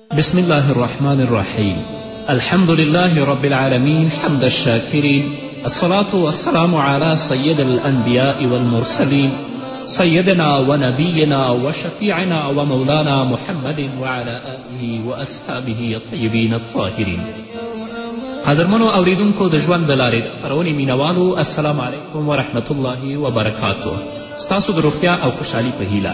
بسم الله الرحمن الرحیم الحمد لله رب العالمین حمد الشاکرین الصلاة والسلام على سید الانبیاء والمرسلین سیدنا و نبینا و شفیعنا و مولانا محمد و علی آله و اصحابه الطیبین الطاهرین قدرمنو اوریدونکو د ژوند د لارې خپرونې مینوالو السلام علیکم ورحمت الله وبرکاتو ستاسو د روغتیا او خوشحالي په هیله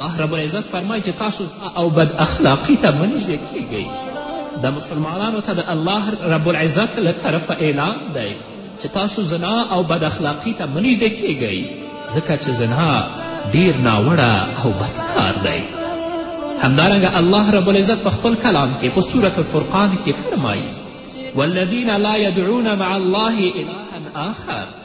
الله رب العزت فرمایي چې تاسو او بد اخلاقي ته مه نږدې کیږئ دا مسلمانانو ته د الله رب العزت له طرفه اعلان دی چې تاسو زنا او بد اخلاقي ته مه نږدې کیږئ ځکه چې زنا ډیر ناوړه او بد کار دی همدارنګه الله رب العزت په خپل کلام کې په صورت الفرقان کې فرمایي والذین لا یدعون مع الله الها آخر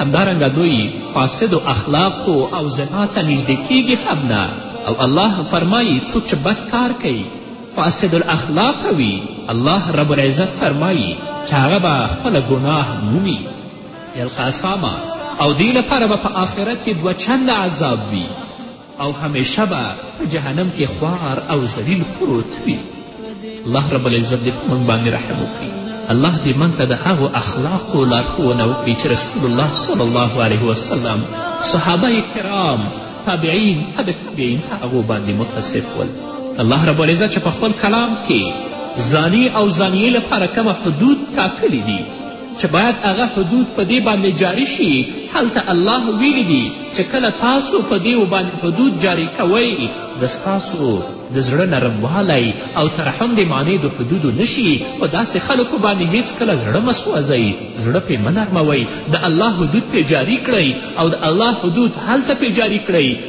همدارنګه دوی فاسدو اخلاقو او زنا ته نږدې کیږي هم نه او الله فرمایي څوک چې بد کار کوي فاسد الاخلاق وي الله رب العزت فرمایي چې هغه به خپله ګناه مومي القسامه او دوی لپاره به په آخرت کې دوه چنده عذاب وي او همیشه به په جهنم کې خوار او ذلیل پروت وي الله رب العزت دې په موږ باندې رحم وکړي الله دې موږ ته د هغو اخلاقو لارښوونه وکړي چې رسول الله صلی الله علیه وسلم صحابه کرام تابعین تبع تابعین په هغو باندې متصف ول الله رب العزت چې په خپل کلام کې ځاني او ځانیې لپاره کومه حدود ټاکلي دي چې باید هغه حدود په دې باندې جاري شي هلته الله ویلي دي چې کله تاسو په دې باندې حدود جاري کوئ د ستاسو د زړه نرموالی او ترحم د معنی د حدودو نشي په داسې خلکو باندې هیڅکله زړه مه سوځئ زړه پرې مه نرموئ د الله حدود پرې جاري کړئ او د الله حدود هلته پرې جاري کړئ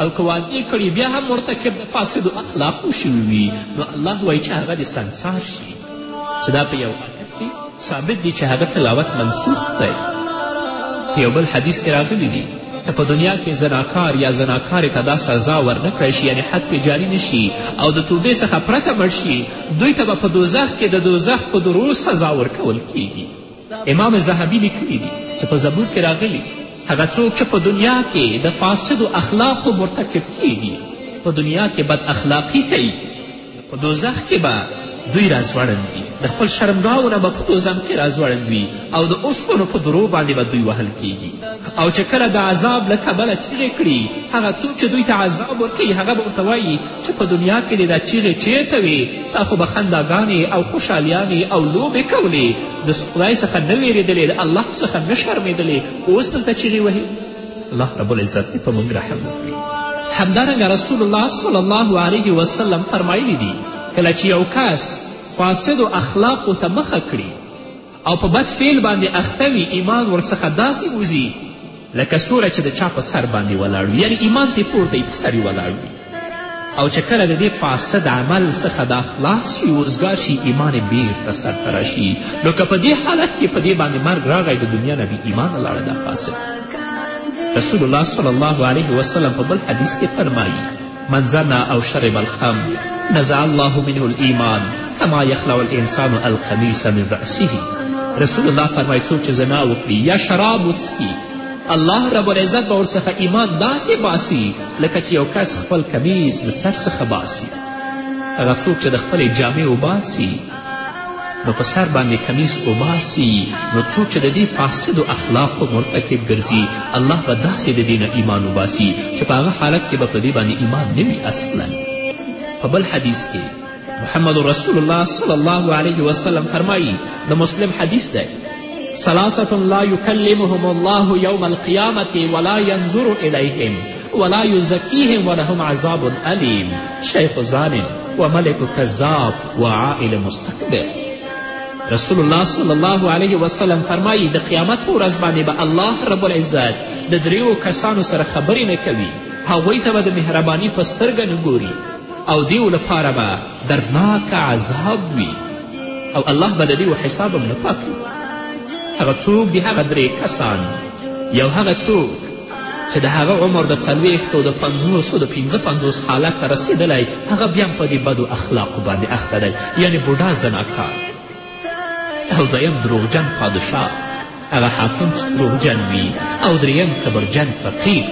او که واده یې کړي بیا هم مرتکب د فاسدو اخلاقو شوي وي نو الله وایي چې هغه دې سنګسار شي چې دا په یو آیت کې ثابت دي چې هغه تلاوت منسوخ دی په یو بل حدیث کې راغلي دي که په دنیا کې زناکار یا زناکارې ته دا سزا ورنه کړی شي یعنې حد پې جاري نه شي او د توبې څخه پرته مړ شي دوی ته به په دوزخ کې د دوزخ په درو سزا ورکول کیږي امام ذهبي لیکلي دي چې په زبور کې راغلي هغه څوک چې په دنیا کې د فاسدو اخلاقو مرتکب کیږي په دنیا کې بد اخلاقي کوي په دوزخ کې به دوی راځوړند وي د خپل شرمګاو نه به په دوزم کې راځوړند وي او د اوسپنو په درو باندې به دوی وهل کیږي او چې کله د عذاب له کبله چیغې کړي هغه څوک چې دوی ته عذاب ورکوي هغه به ورته وایي چې په دنیا کې دې دا چیغې چیرته وې تا خو به خنداګانې او خوشحالیانې او لوبې کولې د خدای څخه نه ویرېدلې د الله څخه نه شرمېدلې اوس دلته چیغې وهې الله رب العزت دې په موږ رحم وکړي همدارنګه رسول الله صلی الله علیه وسلم فرمایلی دي کله چې یو کس فاسدو اخلاقو ته مخه کړي او په بد فعل باندې اخته وي ایمان ورڅخه داسې وځي لکه سوری چې د چا په سر باندې ولاړ وي یعنې ایمان ترې پورته وي په سر ولاړ وي او چې کله د دې فاسد عمل څخه دا خلاص شي اوزګار شي ایمان یې بېرته سرته راشي نو که په دې حالت کې په دې باندې مرګ راغی د دنیا نه بې ایمانه لاړه دا فاسد رسول الله صلی الله علیه وسلم په بل حدیث کې فرمایي من زنا او شرب الخم نزع الله منه الایمان کما یخلع الانسان القمیس من رأسه رسول الله فرمایي څوک چې زنا وکړي یا شراب وڅکي الله رب العزت به ورڅخه ایمان داسې باسي لکه چې یو کس خپل کمیس د سر څخه باسي هغه څوک چې د خپلې جامې وباسي نو په سر باندې کمیس وباسي نو څوک چې د دې فاسدو اخلاقو مرتکب ګرځي الله به داسې د دې نه ایمان وباسي چې په هغه حالت کې به په دې باندې ایمان نه وي اصلا په بل حدیث کې محمد رسول الله صلی الله علیه وسلم فرمایی د مسلم حدیث دی ثلاثة لا يكلمهم الله يوم القيامة ولا ينظر إليهم ولا يزكيهم ولهم عذاب أليم شيخ زان وملك كذاب وعائل مستكبر رسول الله صلی الله علیه وسلم فرمایی د قیامت په ورځ باندې به الله رب العزت د دریو کسانو سره خبرې نه کوي هغوی ته به د مهرباني په سترګه نه ګوري او دیو لپاره به درناک عذاب وي او الله به د دیو حساب هم نه پاکوي هغه څوک دي هغه درې کسان یو هغه څوک چې د هغه عمر د څلوېښتو د پنځوسو د پنځه پنځوس حالت ته رسېدلی هغه بیا هم په دې بدو اخلاقو باندې اخته دی یعنې بوډا زناکار او دویم دروغجن پادشاه هغه حاکم چې دروغجن وي او دریم کبرجن فقیر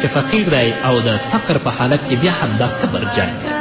چې فقیر دی او د فقر په حالت کې بیا همدا کبرجن دی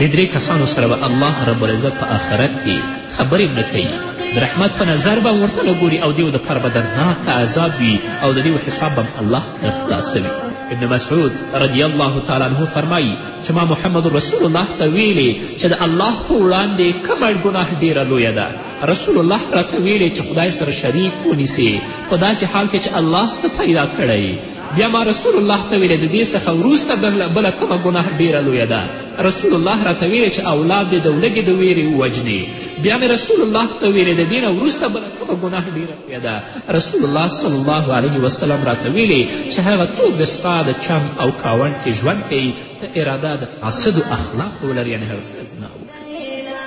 د درې کسانو سره به الله رب العزت په آخرت کې خبرې نه کوي د رحمت په نظر به ورته نه ګوري او دیو دپاره به دردناک عذاب وي او د دیو حساب به الله نه خلاصوي ابن مسعود رضی الله تعالی عنه فرمایی چې ما محمد رسول الله ته ویلې چې د الله په وړاندې کومه ګناه ډیره لویه ده رسول الله راته ویلې چې خدای سره شریک ونیسې په داسې حال کې چې الله ته پیدا کړی بیا ما رسول الله ته ویلې د دې څخه وروسته بله کومه ګناه ډیره لویه ده رسول الله راته ویې چې اولاد دې د ولږې د ویرې ووجنې بیا مې رسول الله ته ویلې د دې نه وروسته بله کومه ګناه ډېره لویه ده رسول الله صلی الله علیه وسلم راته ویلې چې هغه څوک د ستا د چم او کاوڼ کې ژوند کوي ته اراده د فاسدو اخلاقو ولر یعنې هغه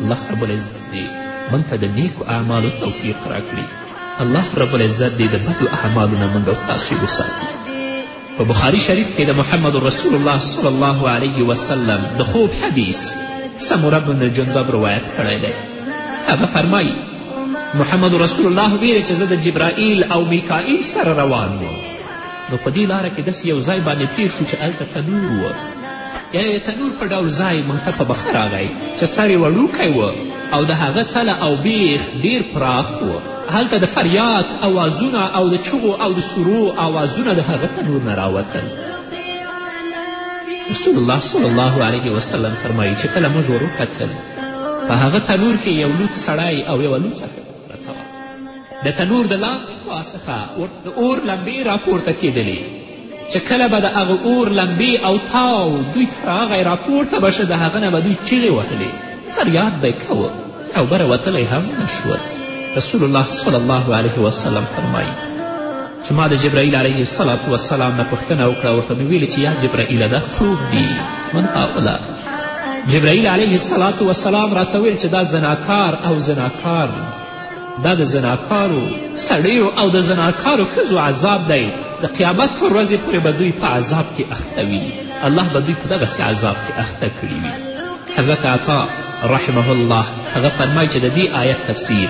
الله رب العزت دې موږ ته د نیکو اعمالو توفیق راکړي الله رب العزت دې د بدو اعمالو نه موږ او تاسو وساتي په بخاري شریف کې د محمد رسول الله صلی الله علیه وسلم د خوب حدیث سمره بن جندب روایت کړی دی هغه فرمایي محمد رسول الله ویل چې زه د جبرائیل او میکائیل سره روان وم نو په دې لاره کې داسې یو ځای باندې تېر شو چې هلته تنور و یا یې تنور په ډول ځای موږ ته په مخه راغی چې سر یې وړوکی و او د هغه تله او بیخ ډیر پراخ و هلته د فریاد اوازونه او د چغو او د سورو اوازونه د هغه تنور نه راوتل رسول الله صلی الله علیه وسلم فرمایي چې کله موږ وروکتل په هغه تنور کې یو لوڅ سړی او یوه لوڅه ښځه پرته وه د تنور د لاندې خوا څخه د اور لمبې راپورته کېدلې چې کله به د هغه اور لمبې او تاو دوی ته راغی راپورته به شه د هغه نه به دوی چیغې وهلې فریاد به یې کوه او بره وتلی هم نه شول رسول الله صلی الله علیه وسلم فرمایي چې ما د جبرائیل علیه السلام وسلام نه پوښتنه وکړه ورته مې ویلې چې یا جبرائیله دا څوک دي من هؤلا جبرائیل علیه السلام وسلام راته ویل چې دا زناکار او زناکار دا د زناکارو سړیو او د زناکارو ښځو عذاب دی د قیامت پر ورځې پورې به دوی په عذاب کې اخته وي الله به دوی په دغسې عذاب کې اخته کړي وي حضرت عطا رحمه الله هغه فرمای چې د دې آیت تفسیر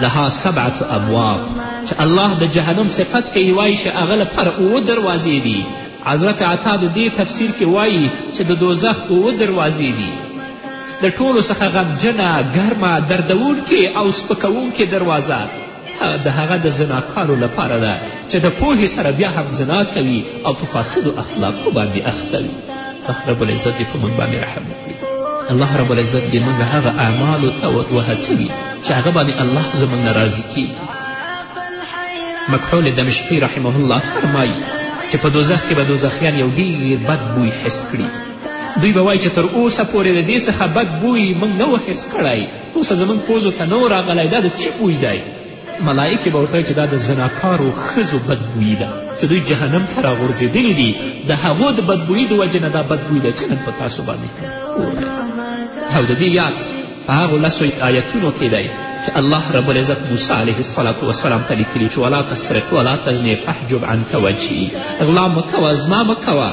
لها سبعة ابواب چې الله د جهنم صفت کوي وایي چې هغه لپاره اووه دروازې دي حضرت عطا د دې تفسیر کې وایي چې د دوزخ اووه دروازې دي د ټولو څخه غمجنه ګرمه دردوونکې او سپکوونکې دروازه د هغه د زناکارو لپاره ده چې د پوهې سره بیا هم زنا کوي او په فاسدو اخلاقو باندې اخته وي الله رب العزت دې په موږ باندې رحم وکړي الله رب العزت دې موږ هغه اعمالو ته وهڅوي چې هغه باندې الله زموږ نه راضي کیږي مکحول دمشقي رحمه الله فرمایي چې په دوزخ کې به دوزخیان یو ډېر بد بوی حس کړي دوی به وایي چې تر اوسه پورې د دې څخه بد بوی موږ نه و حس کړی اوس زموږ پوزو ته نه راغلی دا د چی بوی دی ملایکې به ورته چې دا د زناکارو ښځو بدبویي ده چې دوی جهنم ته راغورځېدلي دي د هغو د بدبویي د وجې نه دا بدبوی دی چې نن په تاسو باندې او د دې یاد په هغو لسو آیتونو کې دی چې الله رب العزت موسی علیه الصلاة وسلام ته لیکلي چې ولا تسرق ولا تزنې فحجب عنک وجهي غلا مه کوه زنا مه کوه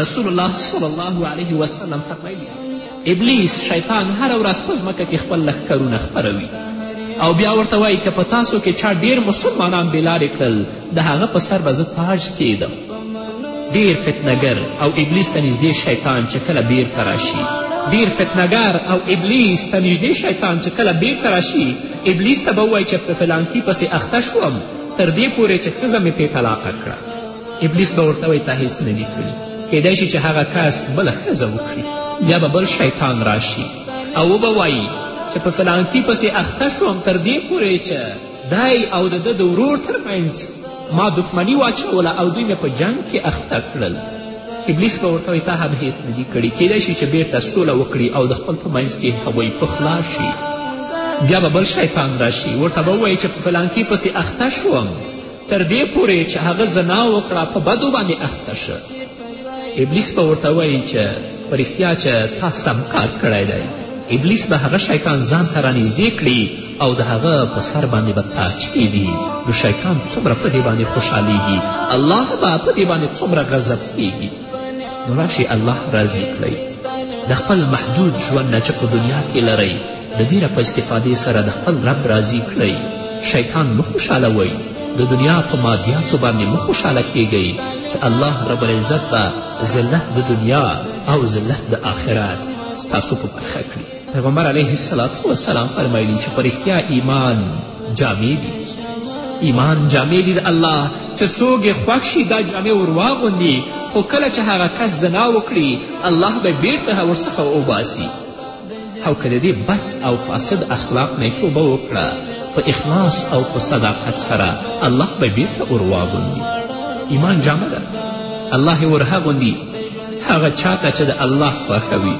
رسول الله صلی الله علیه وسلم فرمایلی ابلیس شیطان هره ورځ په ځمکه کې خپل لښکرونه خپروي او بیا ورته وایي که په تاسو کې چا ډیر مسلمانان بېلارې کړل د هغه په سر به زه تاج کیدم ډیر فتنګر او ابلیس ته نږدې شیطان چې کله بیرته راشي ډیر فتنګر او ابلیس ته نږدې شیطان چې کله بیرته راشي ابلیس ته به ووایي چې په فلانکي پسې اخته شوم تر دې پورې چې ښځه مې پې طلاقه کړه ابلیس به ورته وایي تا هیڅ نه دي کړي کیدای شي چې هغه کس بله ښځه وکړي بیا به بل شیطان راشي او وبه وایي چې په فلانکي پسې اخته شوم تر دې پورې چې دی او د ده د ورور ترمنځ ما دښمني واچوله او دوی مې په جنګ کې اخته کړل ابلیس به ورته وایي تا هم هیڅ نه دي کړي کیدای شي چې بیرته سوله وکړي او د خپل په منځ کې هغوی پخلا شي بیا به بل شیطان راشي ورته به ووایي چې په فلانکي پسې اخته شوم تر دې پورې چې هغه زنا وکړه په بدو باندې اخته شو ابلیس به ورته وایي چې په رښتیا چې تا سم کار کړی دی ابلیس به هغه شیطان ځان ته رانږدې کړي او د هغه په سر باندې به تاج کیږي نو شیطان څومره په دې باندې خوشحالیږي الله به په دې باندې څومره غضب کیږي نو راشي الله راضي کړئ د خپل محدود ژوند نه چې په دنیا کې لرئ د دې نه په استفادې سره د خپل رب راضي کړئ شیطان مه خوشحالوئ د دنیا په مادیاتو باندې مه خوشحاله کیږئ چې الله رب العزت به ذلت د دنیا او ذلت د آخرت ستاسو په برخه کړي پیغمبر علیه السلام فرمایلی چې په رښتیا ایمان جامې دي ایمان جامې دي د الله چې څوک یې خوښ شي دا جامې ور واغوندي خو کله چې هغه کس زنا وکړي الله به بیرته ورڅخه وباسي او که د دې بد او فاسد اخلاق نه توبه وکړه په اخلاص او په صداقت سره الله به بیرته ور واغوندي ایمان جامه ده الله یې ورهغوندي هغه چاته چې د الله خوښوي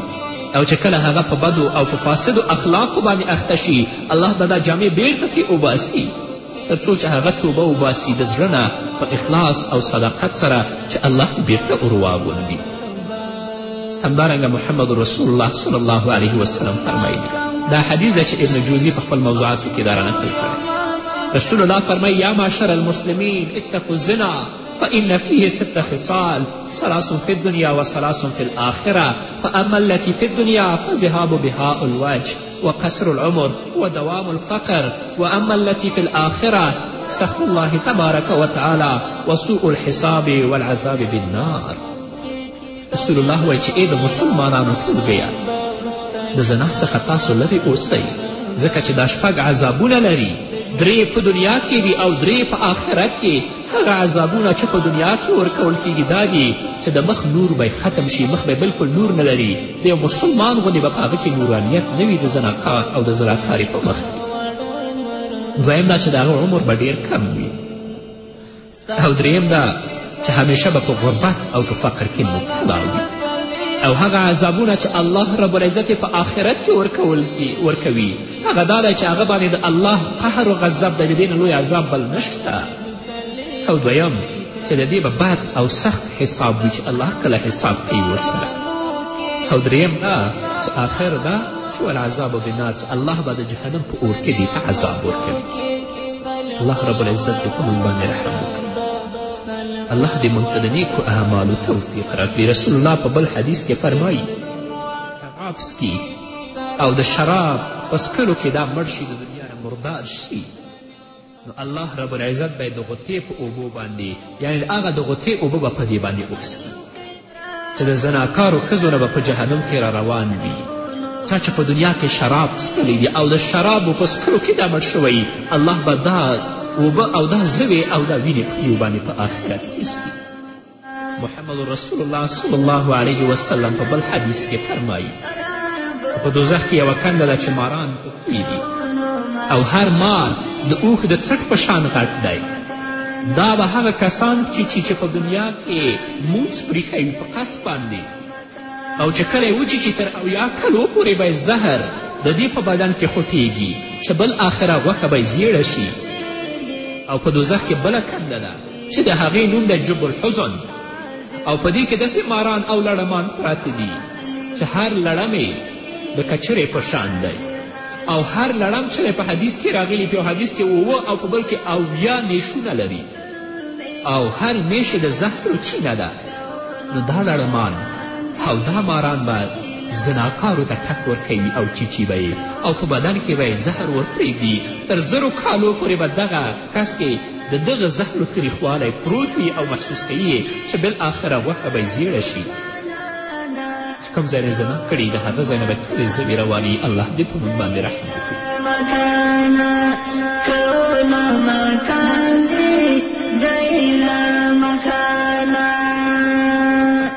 او چې کله هغه په بدو او په فاسدو اخلاقو باندې اخته شي الله به دا جامې بیرته ترې وباسي تر څو چې هغه توبه وباسي د زړه نه په اخلاص او صداقت سره چې الله بیرته ورواغوندي همدارنګه محمد رسول الله صلی الله علیه وسلم فرمایي دا حدیث ده چې ابن جوزي په خپل موضوعاتو کې دا رانقل کړی رسول الله فرمایي یا معشر المسلمین اتقوا الزنا فإن فيه ست خصال ثلاث في الدنيا وثلاث في الآخرة فأما التي في الدنيا فذهاب بها الوجه وقصر العمر ودوام الفقر وأما التي في الآخرة سخط الله تبارك وتعالى وسوء الحساب والعذاب بالنار رسول الله وایي چې ای د مسلمانانو ټولګیه د زنا څخه تاسو لرې اوسئ ځکه چې دا شپږ عذابونه لري درې په دنیا کې دي او درې په آخرت کې هغه عذابونه چې په دنیا کې ورکول کیږي دا دي چې د مخ نور به ختم شي مخ به بلکل نور نه لري د یو مسلمان غوندې به په هغه کې نورانیت نه وي د زناکار او د زناکارې په مخ دویم دا چې د هغه عمر به ډېر کم وي او دریم دا چې همیشه به په غربت او په فقر کې مبتلا وي او هغه عذابونه چې الله رب العزت په آخرت کې ورکول ورکوي هغه دا دی چې هغه باندې د الله قهر و غضب د دې نه لوی عذاب بل نشته او دویم چې د دې به بد او سخت حساب وي چې الله کله حساب کوي ورسره او دریم دا چې آخر دا چې والعذاب بالنار چې الله به د جهنم په اور کې دې ته عذاب ورکوي الله رب العزت دې په موږ باندې رحم وکړي الله دې موږ ته د نیکو اعمالو توفیق راکړي رسول الله په بل حدیث کې فرمایي شراب سکي او د شراب په څکلو کې دا مړ شي د دنیا نه مردار شي نو الله رب العزت به یې د غوتې په اوبو باندې یعنې هغه د غوتې اوبه به په دې باندې وڅکي چې د زناکارو ښځو نه به په جهنم کې را روان وي چا چې په دنیا کې شراب څکلی دي او د شرابو په څکلو کې دا مړ شوی الله به دا اوبه او دا زوې او دا وینې په یو باندې په آخرت کې سپي محمد رسول الله صلی الله علیه وسلم په بل حدیث کې فرمایي په دوزخ کې یوه کنده ده چې ماران دی او هر مار د اوښ د څټ په شان غټ دی دا به هغه کسان چې چې چې په دنیا کې مونځ پریښی وي په قصد باندې او چې کله یې وچیچي تر اویا کلو پورې به زهر د دې په بدن کې خوټیږي چې بل آخره غوښه به زیړه شي او په دوزخ کې بله کنده ده چې د هغې نوم دی جب الحزن او په دې کې داسې ماران او لړمان پراته دي چې هر لړم یې د کچرې په شان دی او هر لړم چې په حدیث کې راغلي په یو حدیث کې اووه او په بل کې اویا نیشونه لري او هر نیشې د زهرو چینه ده نو دا لړمان او دا ماران به زناکارو ته ټک ورکوي او چیچي به او په بدن کې به یې زهر ورپرېږدي تر زرو کالو پورې به دغه کس کې د دغه زهرو تریخوالی پروت وي او محسوس کوي یې چې بالاخره غوښه به زیړه شي چې کوم ځای نه زنا کړي د هغه ځای نه به تورې زبې رواني الله دې په موږ باندې رحم وکړي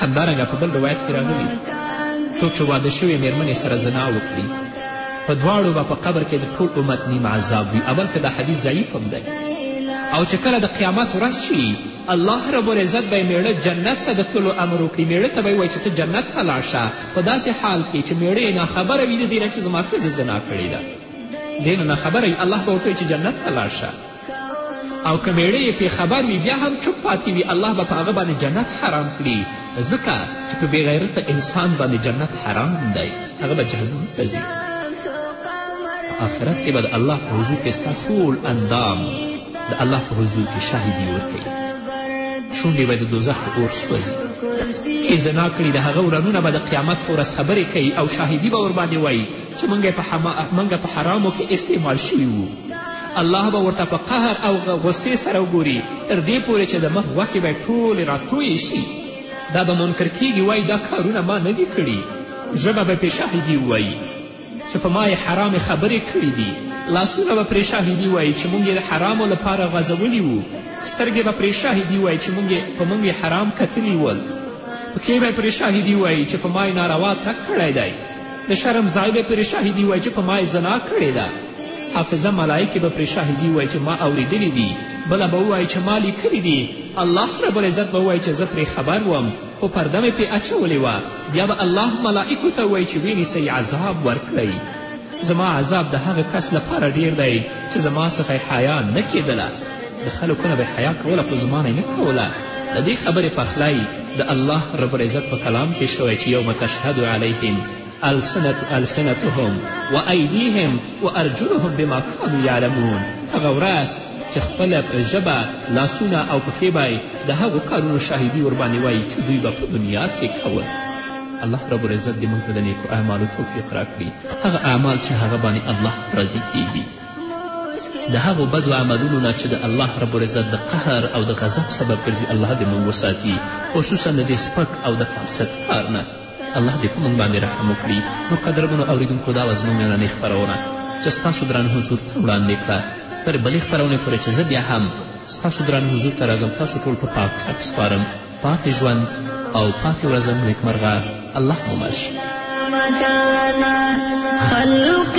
همدارنګه په بل روایت کې راغلي څوک چې واده شوې مېرمنې سره زنا وکړي په دواړو به په قبر کې د ټول امت نیم عذاب وي اول که دا حدیث ضعیف هم دی او چې کله د قیامت ورځ شي الله رب العزت به میړه جنت ته د تلو امر وکړي میړه ته به یې چې ته جنت ته لاړ شه په داسې حال کې چې میړه یې ناخبره وي د دې نه چې زما ښځې زنا کړې ده دې نه ناخبره وي الله به ورته چې جنت ته لاړ شه او که مېړه یې پې خبر وي بیا هم چوپ پاتې وي الله به په هغه باندې جنت حرام کړي ځکه چې په بېغیرته انسان باندې جنت حرام دی هغه به جهنم ته ځي په آخرت کې به د الله په حضور کې ستا ټول اندام د الله په حضور کې شاهدي ورکوي شونډې به د دوزخ په اور سوځي چې زنا کړي د هغه ورانونه به د قیامت په ورځ خبرې کوي او شاهدي به ورباندې وایي چې موږ په حرامو کې استعمال شوي وو الله به ورته په قهر او غصې سره وګوري تر دې پورې چې د مخ غوښې به یې ټولې راتویې شي دا به منکر کیږي وایي دا کارونه ما نه دي کړي ژبه به پې شاهدي ووایي چې په ما یې حرامې خبرې کړې دي لاسونه به پرې شاهدي وایي چې موږ یې د حرامو لپاره غځولي وو سترګې به پرې شاهدي وایي چې موږ په موږ یې حرام کتلي ول پښې به پرې شاهدي وایي چې په ما یې ناروا تک کړی دی د شرم ځای به پرې شاهدي وایي چې په ما یې زنا کړې ده حافظه ملائکې به پرې شاهدي ووایي چې ما اورېدلي دي بله به ووایي چې ما لیکلي دي الله رب العزت به ووایي چې زه پرې خبر وم خو پرده مې پرې اچولې وه بیا به الله ملائکو ته ووایي چې ویې نیسئ عذاب ورکړئ زما عذاب د هغه کس لپاره ډیر دی چې زما څخه یې حیا نه کېدله د خلکو نه به یې حیا کوله خو زما نه نه کوله د دې خبرې پخلی د الله رب العزت په کلام کې شوی چې یوم تشهد علیهم السنة السنتهم وأيديهم وأرجلهم بما كانوا يعلمون هغه ورځ چې خپله ژبه لاسونه او پښې به د هغو کارونو شاهدي ورباندې وایي چې دوی به په بنیاد کې کول الله رب العزت دې موږ ته د نیکو اعمالو توفیق راکړي هغه اعمال چې هغه باندې الله راضي کیږي د هغو بدو عملونو نه چې د الله رب العزت د قهر او د غضب سبب ګرځي الله دې موږ وساتي خصوصا د دې سپک او د فاسد کار نه الله دې په موږ باندې رحم وکړي نو قدرمنو اورېدونکو دا وه زموږ نننۍ خپرونه چې ستاسو دران حضور ته وړاندې کړه تر بلې خپرونې پورې چې زه بیا هم ستاسو دران حضور ته راځم تاسو ټول په پاک رب سپارم پاتې ژوند او پاتې ورځم نیکمرغه الله مو مل شي خلق